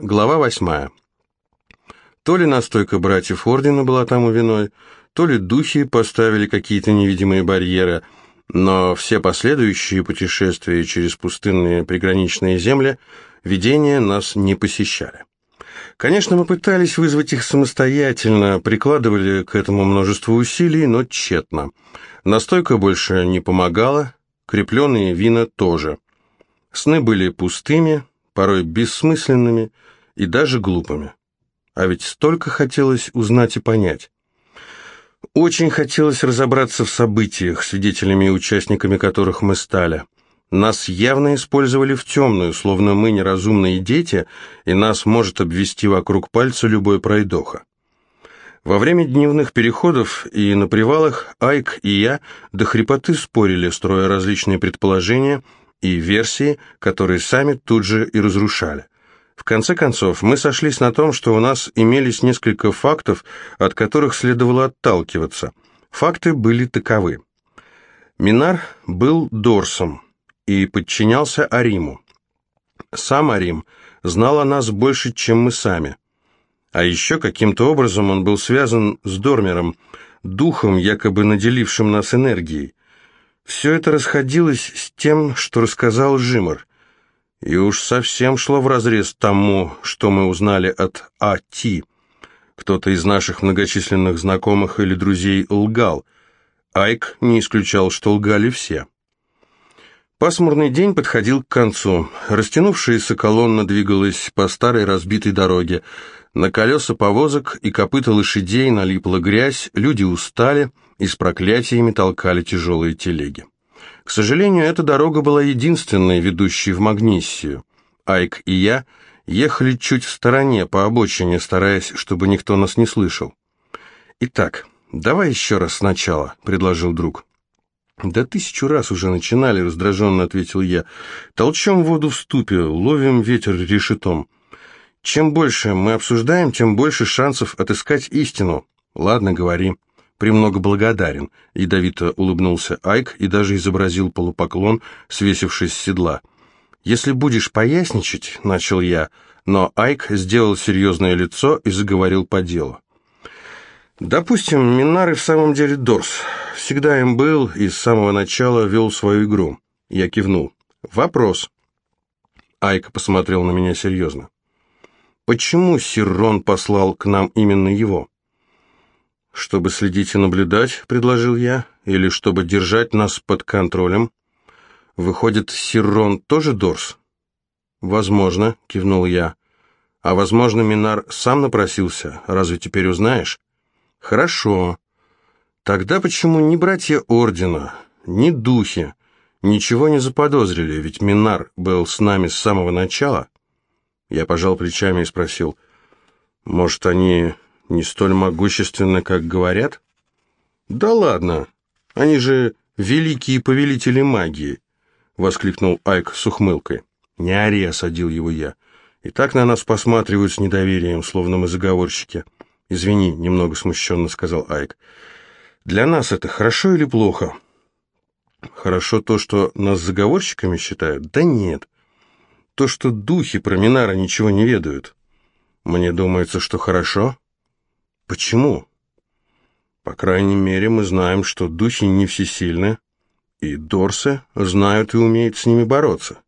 Глава восьмая. То ли настойка братьев Ордена была тому виной, то ли духи поставили какие-то невидимые барьеры, но все последующие путешествия через пустынные приграничные земли видения нас не посещали. Конечно, мы пытались вызвать их самостоятельно, прикладывали к этому множество усилий, но тщетно. Настойка больше не помогала, крепленные вина тоже. Сны были пустыми, порой бессмысленными и даже глупыми. А ведь столько хотелось узнать и понять. Очень хотелось разобраться в событиях, свидетелями и участниками которых мы стали. Нас явно использовали в темную, словно мы неразумные дети, и нас может обвести вокруг пальца любой пройдоха. Во время дневных переходов и на привалах Айк и я до хрипоты спорили, строя различные предположения и версии, которые сами тут же и разрушали. В конце концов, мы сошлись на том, что у нас имелись несколько фактов, от которых следовало отталкиваться. Факты были таковы. Минар был Дорсом и подчинялся Ариму. Сам Арим знал о нас больше, чем мы сами. А еще каким-то образом он был связан с Дормером, духом, якобы наделившим нас энергией. Все это расходилось с тем, что рассказал Жимор. И уж совсем шло вразрез тому, что мы узнали от А.Т. Кто-то из наших многочисленных знакомых или друзей лгал. Айк не исключал, что лгали все. Пасмурный день подходил к концу. Растянувшаяся колонна двигалась по старой разбитой дороге. На колеса повозок и копыта лошадей налипла грязь, люди устали и с проклятиями толкали тяжелые телеги. К сожалению, эта дорога была единственной, ведущей в Магнисию. Айк и я ехали чуть в стороне, по обочине, стараясь, чтобы никто нас не слышал. «Итак, давай еще раз сначала», — предложил друг. «Да тысячу раз уже начинали», — раздраженно ответил я. «Толчем воду в ступе, ловим ветер решетом. Чем больше мы обсуждаем, тем больше шансов отыскать истину. Ладно, говори» премного благодарен», — ядовито улыбнулся Айк и даже изобразил полупоклон, свесившись с седла. «Если будешь поясничать», — начал я, но Айк сделал серьезное лицо и заговорил по делу. «Допустим, Минар и в самом деле Дорс. Всегда им был и с самого начала вел свою игру». Я кивнул. «Вопрос». Айк посмотрел на меня серьезно. «Почему Сиррон послал к нам именно его?» «Чтобы следить и наблюдать», — предложил я, — «или чтобы держать нас под контролем». «Выходит, Сиррон тоже Дорс?» «Возможно», — кивнул я. «А возможно, Минар сам напросился. Разве теперь узнаешь?» «Хорошо. Тогда почему ни братья Ордена, ни духи ничего не заподозрили, ведь Минар был с нами с самого начала?» Я пожал плечами и спросил, «Может, они не столь могущественны, как говорят? Да ладно, они же великие повелители магии, воскликнул Айк с ухмылкой. Не ори, осадил его я. И так на нас посматривают с недоверием, словно мы заговорщики. Извини, немного смущенно сказал Айк. Для нас это хорошо или плохо? Хорошо то, что нас заговорщиками считают? Да нет. То, что духи про Минара ничего не ведают. Мне думается, что хорошо. Почему? По крайней мере, мы знаем, что духи не всесильны, и Дорсы знают и умеют с ними бороться.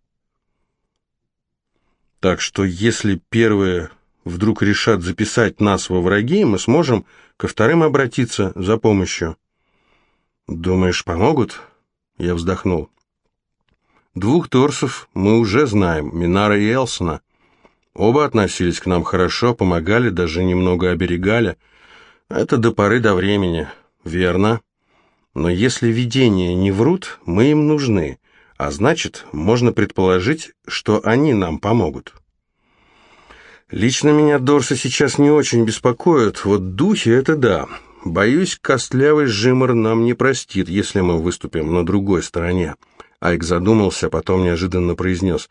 Так что если первые вдруг решат записать нас во враги, мы сможем ко вторым обратиться за помощью. Думаешь, помогут? Я вздохнул. Двух торсов мы уже знаем, Минара и Элсона. Оба относились к нам хорошо, помогали, даже немного оберегали – это до поры до времени, верно. Но если видения не врут, мы им нужны, а значит, можно предположить, что они нам помогут. Лично меня Дорса сейчас не очень беспокоит, вот духи — это да. Боюсь, костлявый Жимор нам не простит, если мы выступим на другой стороне. Айк задумался, потом неожиданно произнес.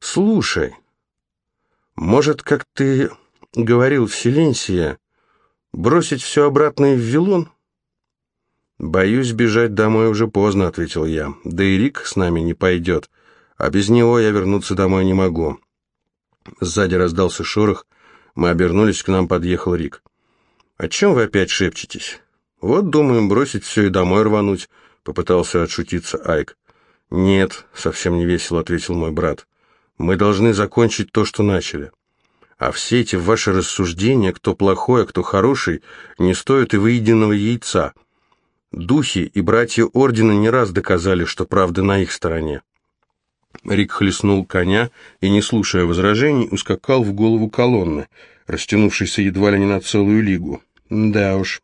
«Слушай, может, как ты говорил Селенсия, Бросить все обратно в Вилон? Боюсь, бежать домой уже поздно, ответил я. Да и Рик с нами не пойдет, а без него я вернуться домой не могу. Сзади раздался шорох, мы обернулись, к нам подъехал Рик. «О чем вы опять шепчетесь?» «Вот, думаем, бросить все и домой рвануть», — попытался отшутиться Айк. «Нет», — совсем не весело ответил мой брат. «Мы должны закончить то, что начали. А все эти ваши рассуждения, кто плохой, а кто хороший, не стоят и выеденного яйца. Духи и братья Ордена не раз доказали, что правда на их стороне». Рик хлестнул коня и, не слушая возражений, ускакал в голову колонны, растянувшейся едва ли не на целую лигу. «Да уж,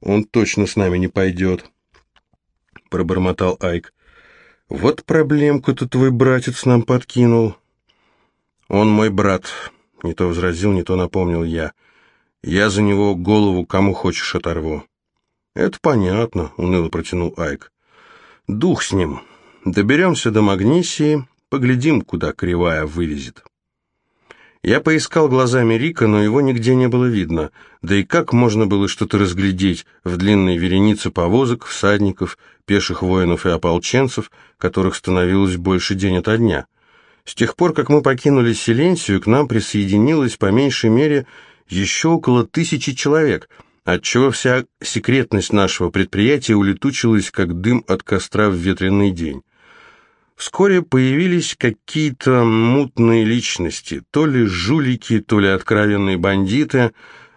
он точно с нами не пойдет», — пробормотал Айк. «Вот проблемку-то твой братец нам подкинул». «Он мой брат», — не то возразил, не то напомнил я. «Я за него голову кому хочешь оторву». «Это понятно», — уныло протянул Айк. «Дух с ним. Доберемся до Магнисии, поглядим, куда кривая вывезет». Я поискал глазами Рика, но его нигде не было видно. Да и как можно было что-то разглядеть в длинной веренице повозок, всадников, пеших воинов и ополченцев, которых становилось больше день ото дня? С тех пор, как мы покинули Селенсию, к нам присоединилось по меньшей мере еще около тысячи человек, отчего вся секретность нашего предприятия улетучилась, как дым от костра в ветреный день. Вскоре появились какие-то мутные личности, то ли жулики, то ли откровенные бандиты.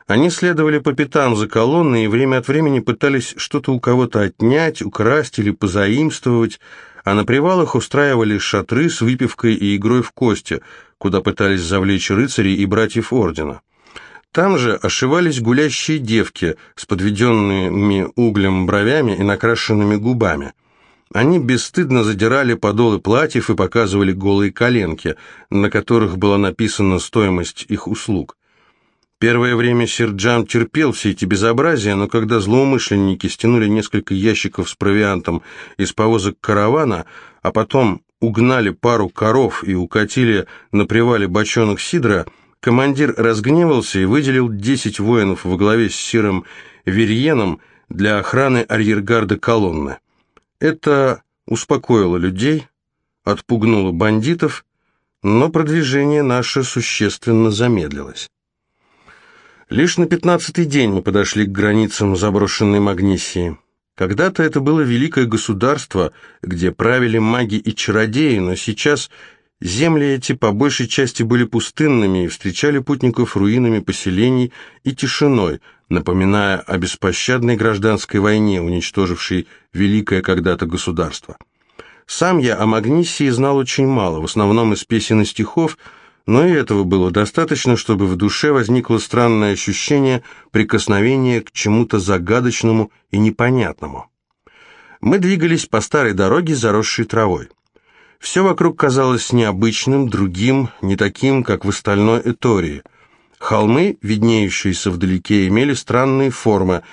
Они следовали по пятам за колонной и время от времени пытались что-то у кого-то отнять, украсть или позаимствовать, а на привалах устраивали шатры с выпивкой и игрой в кости, куда пытались завлечь рыцарей и братьев ордена. Там же ошивались гулящие девки с подведенными углем бровями и накрашенными губами. Они бесстыдно задирали подолы платьев и показывали голые коленки, на которых была написана стоимость их услуг. Первое время Серджан терпел все эти безобразия, но когда злоумышленники стянули несколько ящиков с провиантом из повозок каравана, а потом угнали пару коров и укатили на привале бочонок сидра, командир разгневался и выделил десять воинов во главе с Сиром Верьеном для охраны арьергарда колонны. Это успокоило людей, отпугнуло бандитов, но продвижение наше существенно замедлилось. Лишь на пятнадцатый день мы подошли к границам заброшенной Магнисии. Когда-то это было великое государство, где правили маги и чародеи, но сейчас земли эти по большей части были пустынными и встречали путников руинами поселений и тишиной, напоминая о беспощадной гражданской войне, уничтожившей великое когда-то государство. Сам я о Магнисии знал очень мало, в основном из песен и стихов, но и этого было достаточно, чтобы в душе возникло странное ощущение прикосновения к чему-то загадочному и непонятному. Мы двигались по старой дороге, заросшей травой. Все вокруг казалось необычным, другим, не таким, как в остальной Этории – Холмы, виднеющиеся вдалеке, имели странные формы.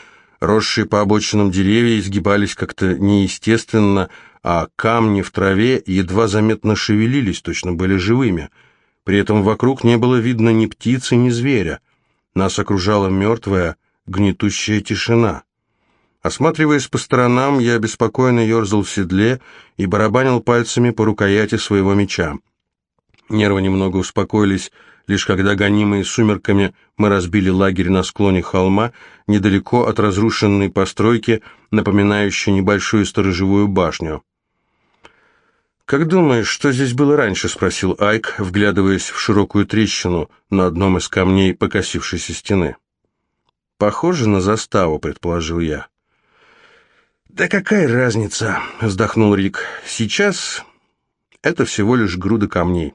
Росшие по обочинам деревья изгибались как-то неестественно, а камни в траве едва заметно шевелились, точно были живыми. При этом вокруг не было видно ни птицы, ни зверя. Нас окружала мертвая, гнетущая тишина. Осматриваясь по сторонам, я беспокойно ерзал в седле и барабанил пальцами по рукояти своего меча. Нервы немного успокоились, Лишь когда, гонимые сумерками, мы разбили лагерь на склоне холма, недалеко от разрушенной постройки, напоминающей небольшую сторожевую башню. «Как думаешь, что здесь было раньше?» — спросил Айк, вглядываясь в широкую трещину на одном из камней покосившейся стены. «Похоже на заставу», — предположил я. «Да какая разница?» — вздохнул Рик. «Сейчас это всего лишь груда камней».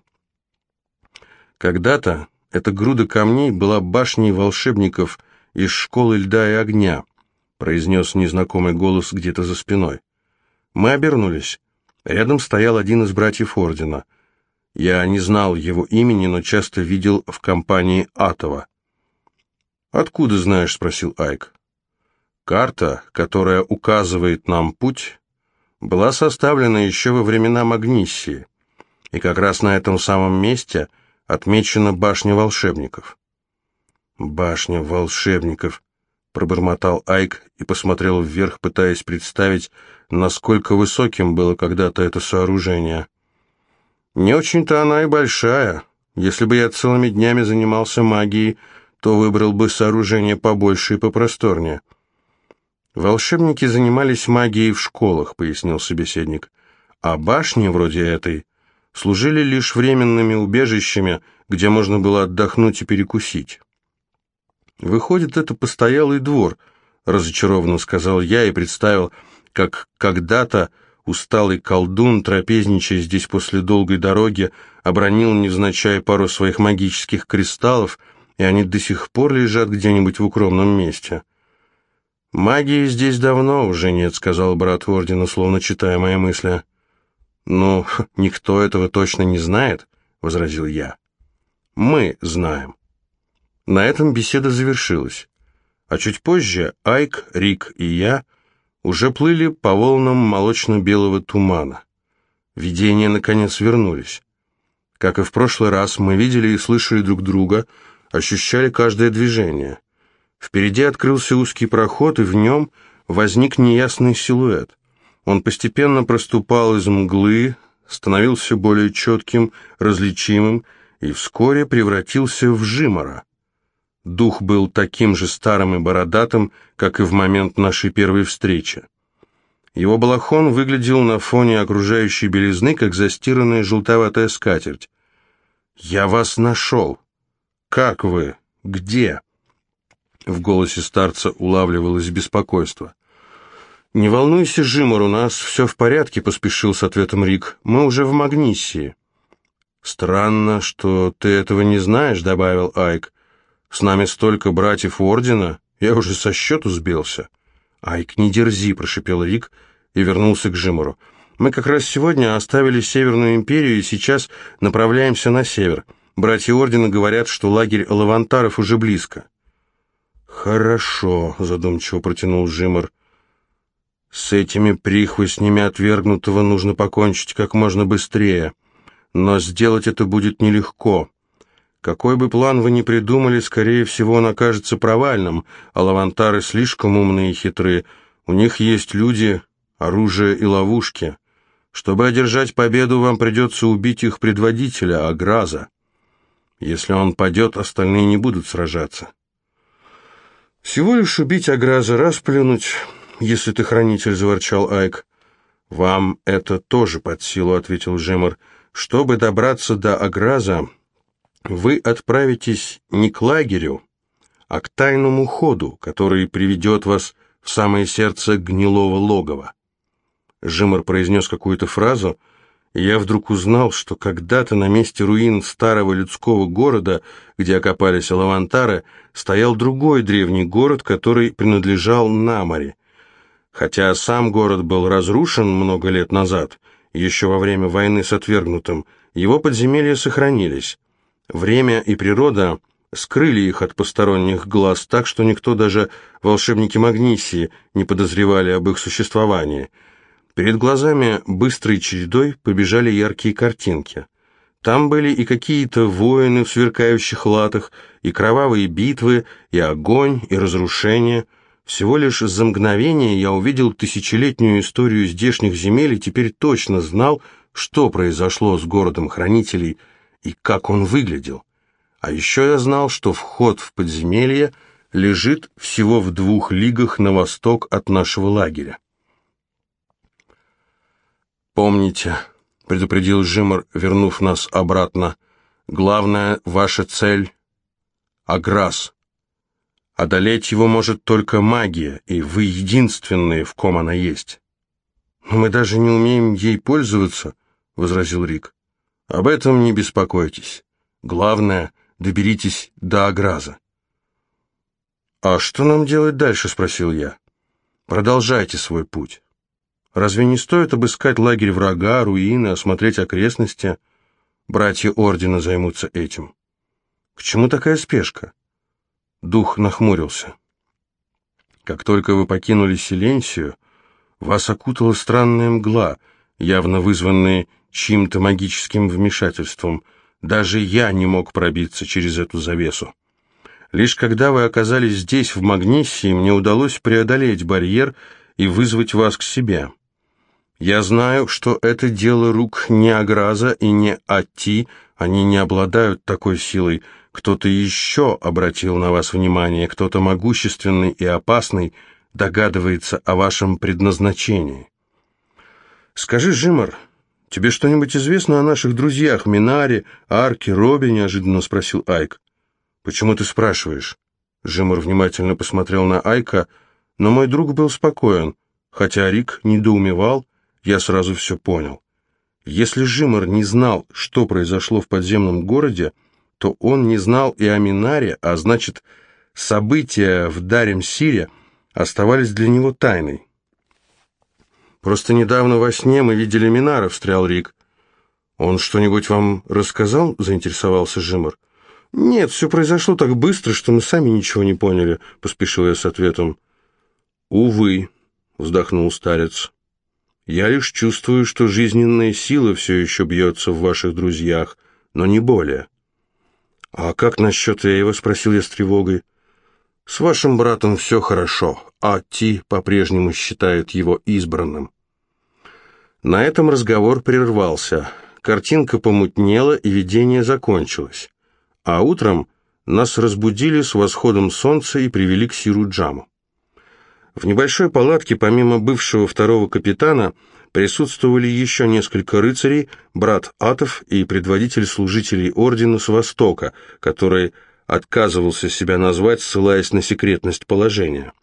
Когда-то эта груда камней была башней волшебников из школы льда и огня, произнес незнакомый голос где-то за спиной. Мы обернулись. Рядом стоял один из братьев Ордена. Я не знал его имени, но часто видел в компании Атова. «Откуда знаешь?» — спросил Айк. «Карта, которая указывает нам путь, была составлена еще во времена Магниссии, и как раз на этом самом месте — отмечена башня волшебников. «Башня волшебников», — пробормотал Айк и посмотрел вверх, пытаясь представить, насколько высоким было когда-то это сооружение. «Не очень-то она и большая, Если бы я целыми днями занимался магией, то выбрал бы сооружение побольше и попросторнее. Волшебники занимались магией в школах, пояснил собеседник, а башни вроде этой служили лишь временными убежищами, где можно было отдохнуть и перекусить. Выходит, это постоялый двор, разочарованно сказал я и представил, как когда-то усталый колдун, трапезничая здесь после долгой дороги, обронил невзначай пару своих магических кристаллов, и они до сих пор лежат где-нибудь в укромном месте. «Магии здесь давно уже нет», — сказал брат Ордена, словно читая мои мысли. «Ну, никто этого точно не знает», — возразил я. «Мы знаем». На этом беседа завершилась. А чуть позже Айк, Рик и я уже плыли по волнам молочно-белого тумана. Видения, наконец, вернулись. Как и в прошлый раз, мы видели и слышали друг друга, ощущали каждое движение. Впереди открылся узкий проход, и в нем возник неясный силуэт. Он постепенно проступал из мглы, становился более четким, различимым, и вскоре превратился в Жимора. Дух был таким же старым и бородатым, как и в момент нашей первой встречи. Его балахон выглядел на фоне окружающей белизны, как застиранная желтоватая скатерть. «Я вас нашел! Как вы? Где?» В голосе старца улавливалось беспокойство. «Не волнуйся, Жимор, у нас все в порядке», — поспешил с ответом Рик. «Мы уже в Магниссии». «Странно, что ты этого не знаешь», — добавил Айк. С нами столько братьев Ордена, я уже со счету сбился». «Айк, не дерзи», — прошипел Рик и вернулся к Жимору. «Мы как раз сегодня оставили Северную империю и сейчас направляемся на север. Братья Ордена говорят, что лагерь Лавантаров уже близко». «Хорошо», — задумчиво протянул Жимор. «С этими прихвостнями отвергнутого нужно покончить как можно быстрее. Но сделать это будет нелегко. Какой бы план вы ни придумали, скорее всего, он окажется провальным, а лавантары слишком умные и хитрые. У них есть люди, оружие и ловушки. Чтобы одержать победу, вам придется убить их предводителя, Аграза. Если он падет, остальные не будут сражаться. Всего лишь убить Аграза, расплюнуть, если ты хранитель, заворчал Айк. Вам это тоже под силу, ответил Жемор. Чтобы добраться до Аграза, вы отправитесь не к лагерю, а к тайному ходу, который приведет вас в самое сердце гнилого логова. Жимор произнес какую-то фразу, я вдруг узнал, что когда-то на месте руин старого людского города, где окопались лавантары, стоял другой древний город, который принадлежал Намаре. Хотя сам город был разрушен много лет назад, еще во время войны с отвергнутым, его подземелья сохранились. Время и природа скрыли их от посторонних глаз так, что никто, даже волшебники Магнисии, не подозревали об их существовании. Перед глазами быстрой чередой побежали яркие картинки. Там были и какие-то воины в сверкающих латах, и кровавые битвы, и огонь, и разрушение. Всего лишь за мгновение я увидел тысячелетнюю историю здешних земель и теперь точно знал, что произошло с городом хранителей – и как он выглядел. А еще я знал, что вход в подземелье лежит всего в двух лигах на восток от нашего лагеря. «Помните», — предупредил Жимор, вернув нас обратно, — «главная ваша цель — Аграс. Одолеть его может только магия, и вы единственные, в ком она есть». «Но мы даже не умеем ей пользоваться», — возразил Рик. Об этом не беспокойтесь. Главное, доберитесь до Аграза. «А что нам делать дальше?» — спросил я. «Продолжайте свой путь. Разве не стоит обыскать лагерь врага, руины, осмотреть окрестности? Братья Ордена займутся этим. К чему такая спешка?» Дух нахмурился. «Как только вы покинули Селенсию, вас окутала странная мгла, явно вызванная чьим-то магическим вмешательством. Даже я не мог пробиться через эту завесу. Лишь когда вы оказались здесь, в Магнисии, мне удалось преодолеть барьер и вызвать вас к себе. Я знаю, что это дело рук не Аграза и не Ати, Они не обладают такой силой. Кто-то еще обратил на вас внимание, кто-то могущественный и опасный догадывается о вашем предназначении. Скажи, Жимар, тебе что-нибудь известно о наших друзьях, Минаре, Арке, Робе? неожиданно спросил Айк. Почему ты спрашиваешь? Жимар внимательно посмотрел на Айка, но мой друг был спокоен. Хотя Рик недоумевал, я сразу все понял. Если Жимар не знал, что произошло в подземном городе, то он не знал и о Минаре, а значит, события в Дарем-Сире оставались для него тайной. «Просто недавно во сне мы видели Минара», — встрял Рик. «Он что-нибудь вам рассказал?» — заинтересовался Жимар. «Нет, все произошло так быстро, что мы сами ничего не поняли», — поспешил я с ответом. «Увы», — вздохнул старец. Я лишь чувствую, что жизненная сила все еще бьется в ваших друзьях, но не более. А как насчет Эйва? Спросил я с тревогой. С вашим братом все хорошо, а Ти по-прежнему считает его избранным. На этом разговор прервался. Картинка помутнела, и видение закончилось. А утром нас разбудили с восходом солнца и привели к Сиру Джаму. В небольшой палатке, помимо бывшего второго капитана, присутствовали еще несколько рыцарей, брат Атов и предводитель служителей ордена с Востока, который отказывался себя назвать, ссылаясь на секретность положения.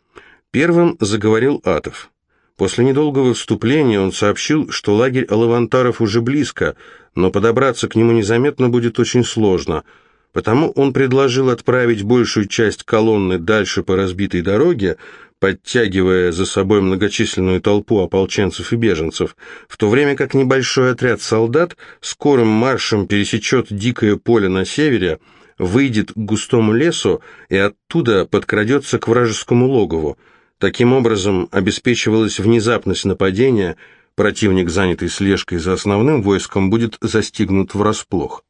Первым заговорил Атов. После недолгого вступления он сообщил, что лагерь Алавантаров уже близко, но подобраться к нему незаметно будет очень сложно, потому он предложил отправить большую часть колонны дальше по разбитой дороге, подтягивая за собой многочисленную толпу ополченцев и беженцев, в то время как небольшой отряд солдат скорым маршем пересечет дикое поле на севере, выйдет к густому лесу и оттуда подкрадется к вражескому логову. Таким образом обеспечивалась внезапность нападения, противник, занятый слежкой за основным войском, будет застигнут врасплох.